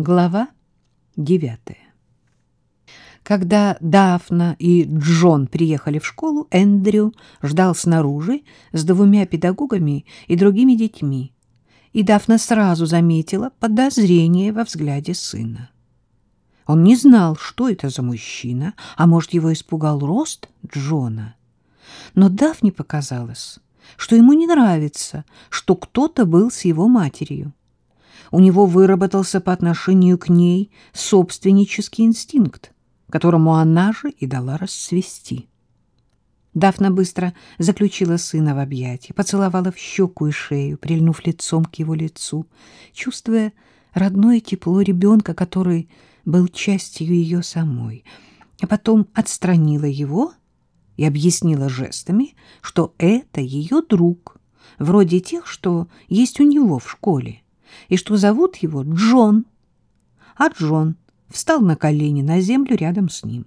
Глава девятая. Когда Дафна и Джон приехали в школу, Эндрю ждал снаружи с двумя педагогами и другими детьми, и Дафна сразу заметила подозрение во взгляде сына. Он не знал, что это за мужчина, а может, его испугал рост Джона. Но Дафне показалось, что ему не нравится, что кто-то был с его матерью. У него выработался по отношению к ней собственнический инстинкт, которому она же и дала расцвести. Дафна быстро заключила сына в объятия, поцеловала в щеку и шею, прильнув лицом к его лицу, чувствуя родное тепло ребенка, который был частью ее самой, а потом отстранила его и объяснила жестами, что это ее друг, вроде тех, что есть у него в школе, и что зовут его Джон. А Джон встал на колени на землю рядом с ним.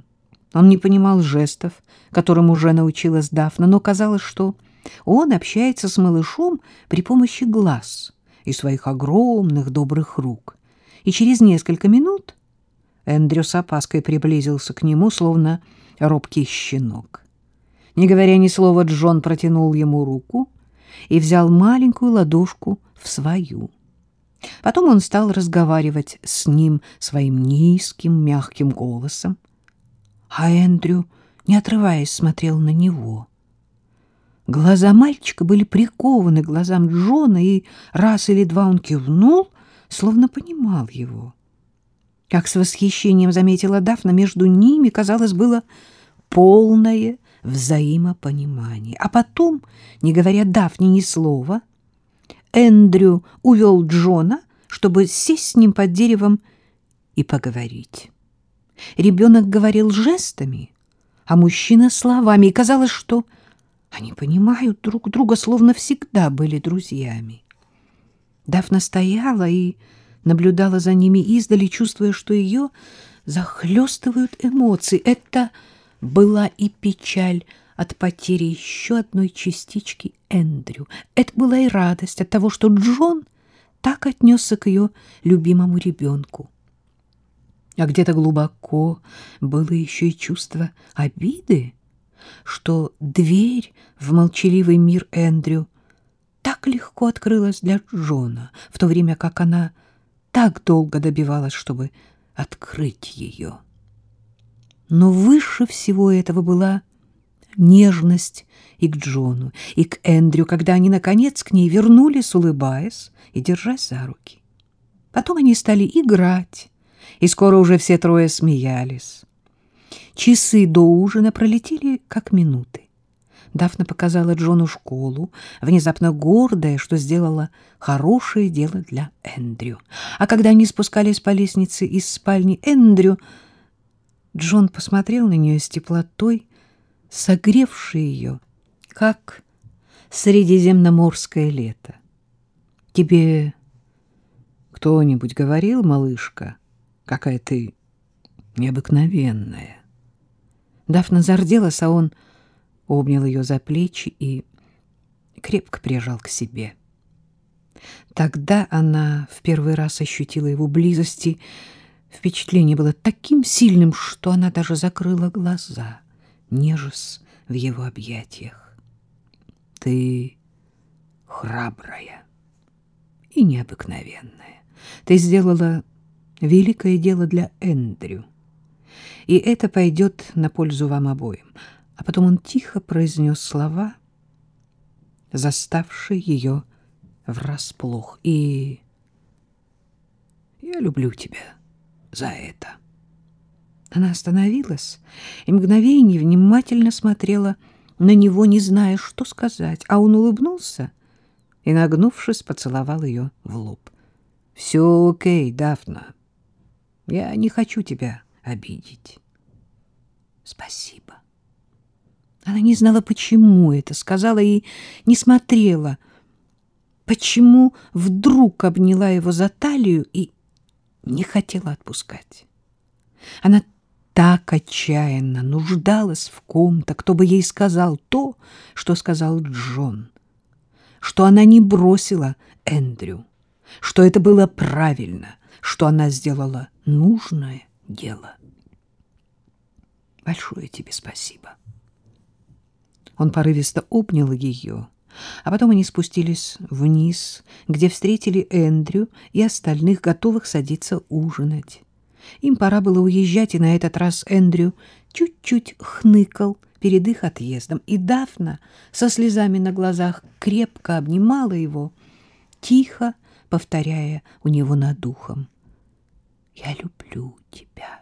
Он не понимал жестов, которым уже научилась Дафна, но казалось, что он общается с малышом при помощи глаз и своих огромных добрых рук. И через несколько минут Эндрю с опаской приблизился к нему, словно робкий щенок. Не говоря ни слова, Джон протянул ему руку и взял маленькую ладошку в свою. Потом он стал разговаривать с ним своим низким, мягким голосом, а Эндрю, не отрываясь, смотрел на него. Глаза мальчика были прикованы глазам Джона, и раз или два он кивнул, словно понимал его. Как с восхищением заметила Дафна, между ними, казалось, было полное взаимопонимание. А потом, не говоря Дафне ни слова, Эндрю увел Джона, чтобы сесть с ним под деревом и поговорить. Ребенок говорил жестами, а мужчина словами, и казалось, что они понимают друг друга, словно всегда были друзьями. Дафна стояла и наблюдала за ними издали, чувствуя, что ее захлестывают эмоции. Это была и печаль от потери еще одной частички Эндрю. Это была и радость от того, что Джон так отнесся к ее любимому ребенку. А где-то глубоко было еще и чувство обиды, что дверь в молчаливый мир Эндрю так легко открылась для Джона, в то время как она так долго добивалась, чтобы открыть ее. Но выше всего этого была нежность и к Джону, и к Эндрю, когда они, наконец, к ней вернулись, улыбаясь и держась за руки. Потом они стали играть, и скоро уже все трое смеялись. Часы до ужина пролетели как минуты. Дафна показала Джону школу, внезапно гордая, что сделала хорошее дело для Эндрю. А когда они спускались по лестнице из спальни Эндрю, Джон посмотрел на нее с теплотой, согревшей ее, как средиземноморское лето. — Тебе кто-нибудь говорил, малышка, какая ты необыкновенная? Дафна зарделась, а он обнял ее за плечи и крепко прижал к себе. Тогда она в первый раз ощутила его близости. Впечатление было таким сильным, что она даже закрыла глаза, нежась в его объятиях. Ты храбрая и необыкновенная. Ты сделала великое дело для Эндрю, и это пойдет на пользу вам обоим а потом он тихо произнес слова, заставшие ее врасплох. И я люблю тебя за это. Она остановилась и мгновение внимательно смотрела на него, не зная, что сказать, а он улыбнулся и, нагнувшись, поцеловал ее в лоб. — Все окей, Дафна. Я не хочу тебя обидеть. — Спасибо. Она не знала, почему это сказала и не смотрела, почему вдруг обняла его за талию и не хотела отпускать. Она так отчаянно нуждалась в ком-то, кто бы ей сказал то, что сказал Джон, что она не бросила Эндрю, что это было правильно, что она сделала нужное дело. Большое тебе спасибо. Он порывисто обнял ее, а потом они спустились вниз, где встретили Эндрю и остальных, готовых садиться ужинать. Им пора было уезжать, и на этот раз Эндрю чуть-чуть хныкал перед их отъездом, и Дафна со слезами на глазах крепко обнимала его, тихо повторяя у него над духом. «Я люблю тебя».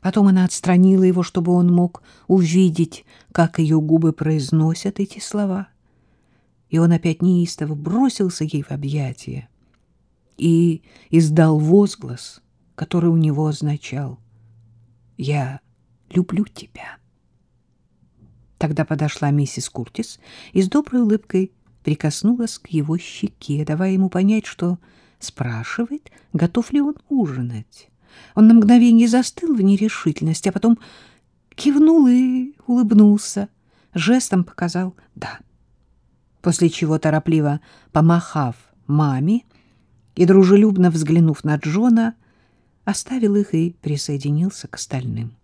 Потом она отстранила его, чтобы он мог увидеть, как ее губы произносят эти слова. И он опять неистово бросился ей в объятия и издал возглас, который у него означал «Я люблю тебя». Тогда подошла миссис Куртис и с доброй улыбкой прикоснулась к его щеке, давая ему понять, что спрашивает, готов ли он ужинать. Он на мгновение застыл в нерешительности, а потом кивнул и улыбнулся, жестом показал «да». После чего, торопливо помахав маме и дружелюбно взглянув на Джона, оставил их и присоединился к остальным.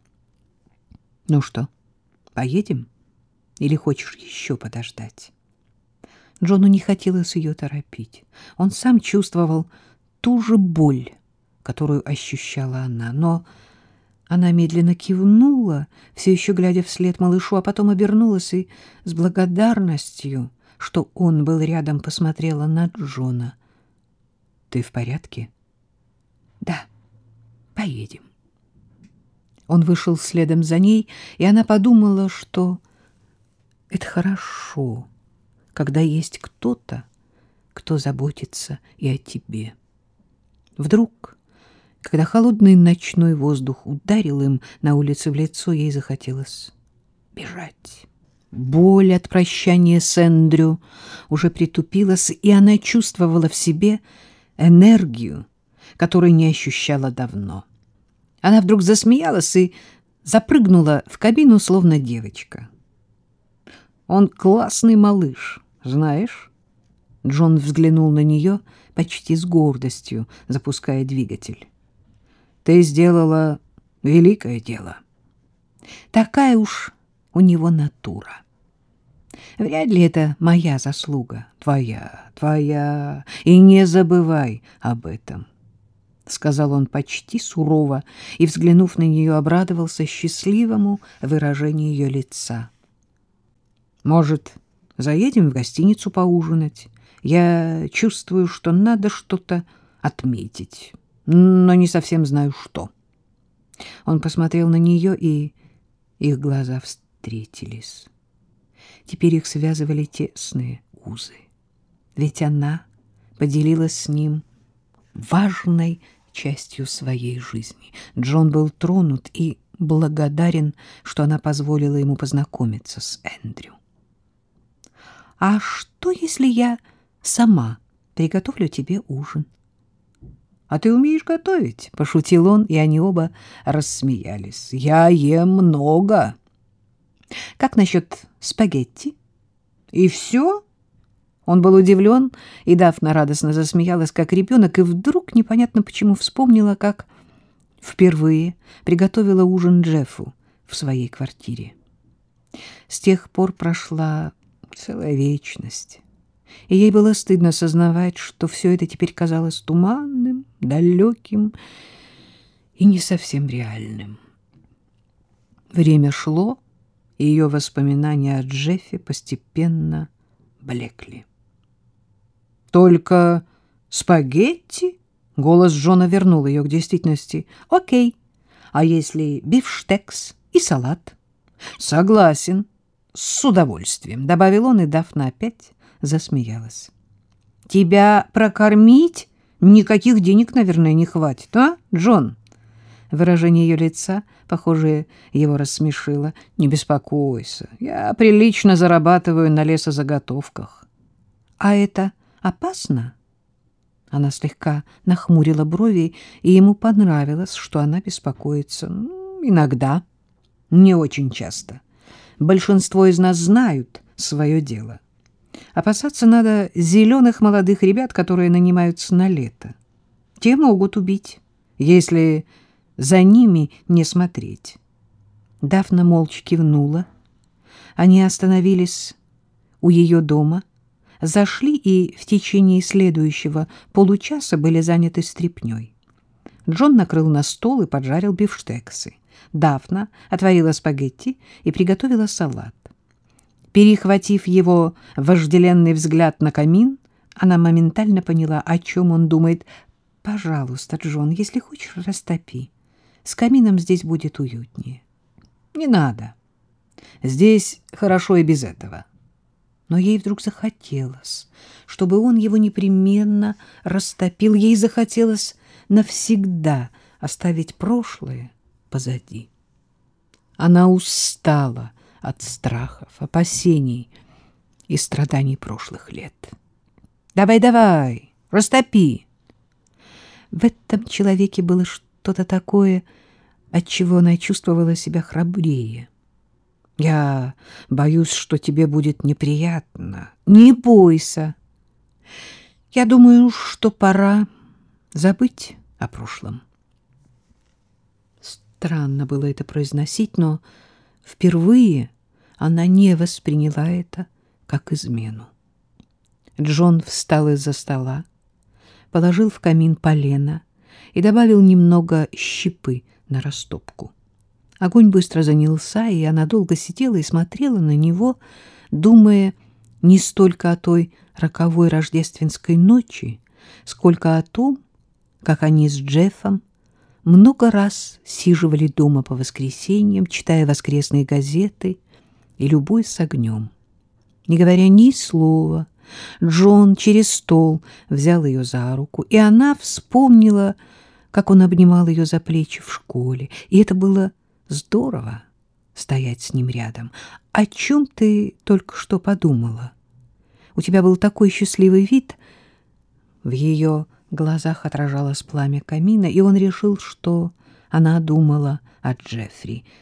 «Ну что, поедем? Или хочешь еще подождать?» Джону не хотелось ее торопить. Он сам чувствовал ту же боль, которую ощущала она, но она медленно кивнула, все еще глядя вслед малышу, а потом обернулась и с благодарностью, что он был рядом, посмотрела на Джона. «Ты в порядке?» «Да, поедем». Он вышел следом за ней, и она подумала, что это хорошо когда есть кто-то, кто заботится и о тебе. Вдруг, когда холодный ночной воздух ударил им на улице в лицо, ей захотелось бежать. Боль от прощания с Эндрю уже притупилась, и она чувствовала в себе энергию, которую не ощущала давно. Она вдруг засмеялась и запрыгнула в кабину, словно девочка. Он классный малыш, знаешь, Джон взглянул на нее почти с гордостью, запуская двигатель. Ты сделала великое дело. Такая уж у него натура. Вряд ли это моя заслуга. Твоя, твоя. И не забывай об этом, — сказал он почти сурово и, взглянув на нее, обрадовался счастливому выражению ее лица. Может, Заедем в гостиницу поужинать. Я чувствую, что надо что-то отметить, но не совсем знаю, что. Он посмотрел на нее, и их глаза встретились. Теперь их связывали тесные узы. Ведь она поделилась с ним важной частью своей жизни. Джон был тронут и благодарен, что она позволила ему познакомиться с Эндрю. А что, если я сама приготовлю тебе ужин? — А ты умеешь готовить? — пошутил он, и они оба рассмеялись. — Я ем много. — Как насчет спагетти? — И все? Он был удивлен, и Дафна радостно засмеялась, как ребенок, и вдруг непонятно почему вспомнила, как впервые приготовила ужин Джеффу в своей квартире. С тех пор прошла целая вечность. И ей было стыдно сознавать, что все это теперь казалось туманным, далеким и не совсем реальным. Время шло, и ее воспоминания о Джеффе постепенно блекли. «Только спагетти?» — голос Джона вернул ее к действительности. «Окей. А если бифштекс и салат?» «Согласен» с удовольствием, — добавил он, и Дафна опять засмеялась. — Тебя прокормить никаких денег, наверное, не хватит, а, Джон? Выражение ее лица, похоже, его рассмешило. — Не беспокойся, я прилично зарабатываю на лесозаготовках. — А это опасно? Она слегка нахмурила брови, и ему понравилось, что она беспокоится. — Иногда, не очень часто. Большинство из нас знают свое дело. Опасаться надо зеленых молодых ребят, которые нанимаются на лето. Те могут убить, если за ними не смотреть. Дафна молча кивнула. Они остановились у ее дома, зашли и в течение следующего получаса были заняты стряпнёй. Джон накрыл на стол и поджарил бифштексы. Дафна отварила спагетти и приготовила салат. Перехватив его вожделенный взгляд на камин, она моментально поняла, о чем он думает. «Пожалуйста, Джон, если хочешь, растопи. С камином здесь будет уютнее». «Не надо. Здесь хорошо и без этого». Но ей вдруг захотелось, чтобы он его непременно растопил. Ей захотелось навсегда оставить прошлое позади. Она устала от страхов, опасений и страданий прошлых лет. «Давай, давай, растопи!» В этом человеке было что-то такое, от чего она чувствовала себя храбрее. «Я боюсь, что тебе будет неприятно. Не бойся. Я думаю, что пора забыть о прошлом». Странно было это произносить, но впервые она не восприняла это как измену. Джон встал из-за стола, положил в камин полено и добавил немного щепы на растопку. Огонь быстро занялся, и она долго сидела и смотрела на него, думая не столько о той роковой рождественской ночи, сколько о том, как они с Джеффом много раз сиживали дома по воскресеньям, читая воскресные газеты и любуясь огнем. Не говоря ни слова, Джон через стол взял ее за руку, и она вспомнила, как он обнимал ее за плечи в школе, и это было здорово стоять с ним рядом. О чем ты только что подумала? У тебя был такой счастливый вид. В ее глазах отражалось пламя камина, и он решил, что она думала о Джеффри —